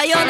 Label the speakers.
Speaker 1: desayuno.